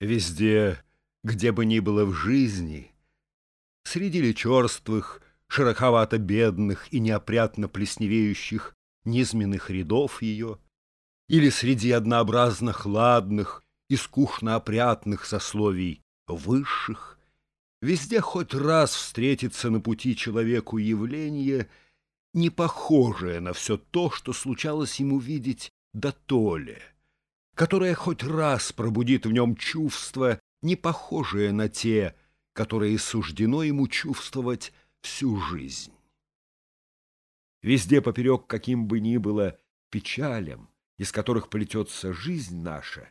Везде, где бы ни было в жизни, Среди ли черствых, широковато-бедных и неопрятно плесневеющих низменных рядов ее, или среди однообразно хладных и скучно опрятных сословий высших, везде хоть раз встретится на пути человеку явление, не похожее на все то, что случалось ему видеть до толе которая хоть раз пробудит в нем чувства, не похожие на те, которые суждено ему чувствовать всю жизнь. Везде поперек каким бы ни было печалям, из которых плетется жизнь наша,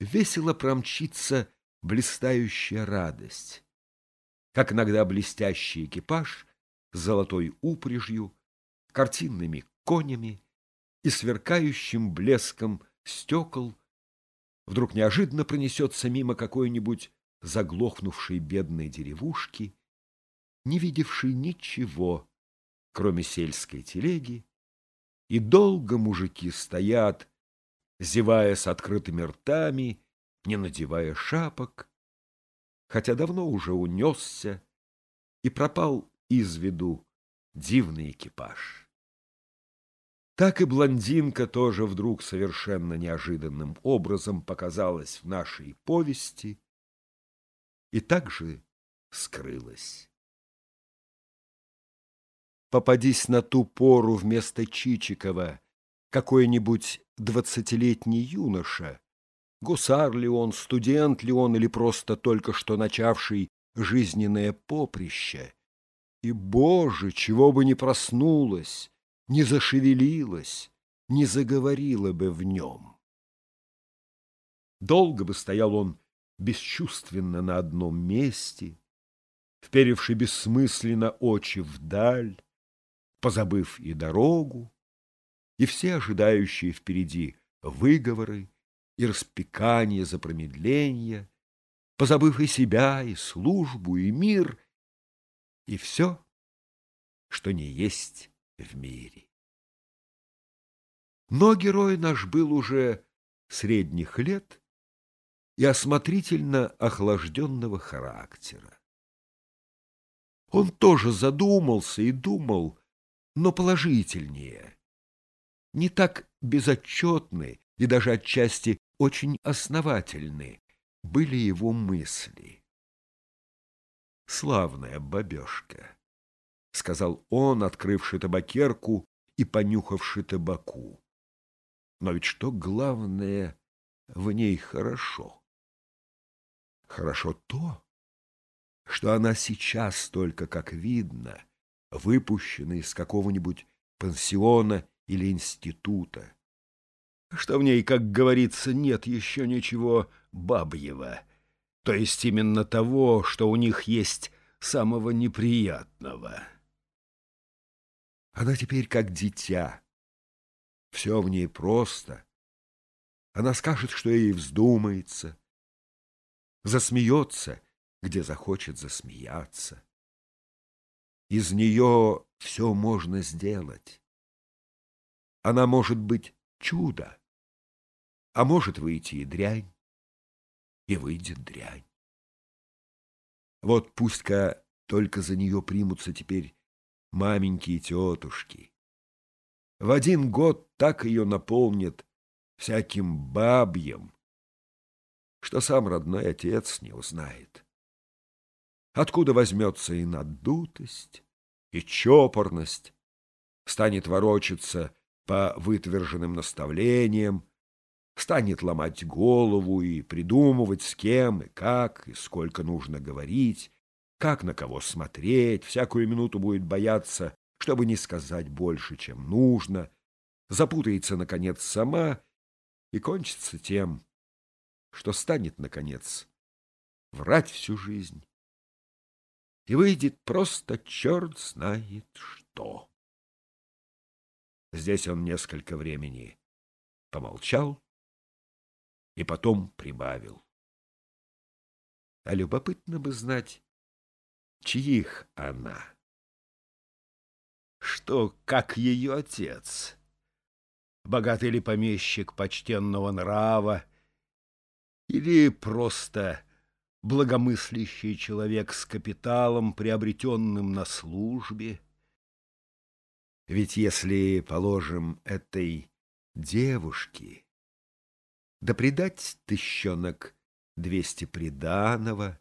весело промчится блистающая радость, как иногда блестящий экипаж с золотой упряжью, картинными конями и сверкающим блеском стекол, вдруг неожиданно пронесется мимо какой-нибудь заглохнувшей бедной деревушки, не видевшей ничего, кроме сельской телеги, и долго мужики стоят, зевая с открытыми ртами, не надевая шапок, хотя давно уже унесся и пропал из виду дивный экипаж. Так и блондинка тоже вдруг совершенно неожиданным образом показалась в нашей повести и также скрылась. Попадись на ту пору вместо Чичикова какой-нибудь двадцатилетний юноша, гусар ли он, студент ли он или просто только что начавший жизненное поприще, и, Боже, чего бы не проснулось, не зашевелилась, не заговорила бы в нем. Долго бы стоял он бесчувственно на одном месте, вперевший бессмысленно очи вдаль, позабыв и дорогу, и все ожидающие впереди выговоры и распекания за промедление, позабыв и себя, и службу, и мир, и все, что не есть в мире. Но герой наш был уже средних лет и осмотрительно охлажденного характера. Он тоже задумался и думал, но положительнее. Не так безотчетны и даже отчасти очень основательны были его мысли. Славная бабешка. — сказал он, открывший табакерку и понюхавший табаку. Но ведь что главное в ней хорошо? Хорошо то, что она сейчас только, как видно, выпущена из какого-нибудь пансиона или института, что в ней, как говорится, нет еще ничего бабьего, то есть именно того, что у них есть самого неприятного. Она теперь как дитя. Все в ней просто. Она скажет, что ей вздумается. Засмеется, где захочет засмеяться. Из нее все можно сделать. Она может быть чудо, а может выйти и дрянь, и выйдет дрянь. Вот пусть-ка только за нее примутся теперь маменьки и тетушки. В один год так ее наполнит всяким бабьем, что сам родной отец не узнает. Откуда возьмется и надутость, и чопорность, станет ворочаться по вытверженным наставлениям, станет ломать голову и придумывать, с кем и как, и сколько нужно говорить, как на кого смотреть, всякую минуту будет бояться, чтобы не сказать больше, чем нужно, запутается, наконец, сама и кончится тем, что станет, наконец, врать всю жизнь. И выйдет просто черт знает что. Здесь он несколько времени помолчал и потом прибавил. А любопытно бы знать, чьих она. Что, как ее отец? Богатый ли помещик почтенного нрава, или просто благомыслящий человек с капиталом, приобретенным на службе. Ведь если, положим, этой девушке, да придать тыщенок двести приданого,